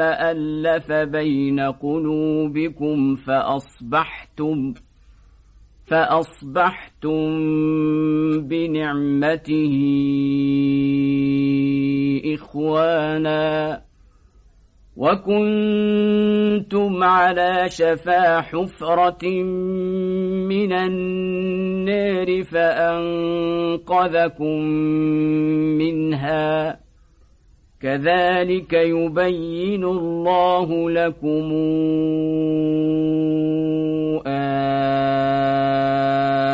فألف بين قلوبكم فأصبحتم فأصبحتم بنعمته إخوانا وكنتم على شفا حفرة من النار فأنقذكم منها كذلك يبين الله لكم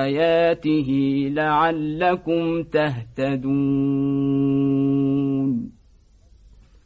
آياته لعلكم تهتدون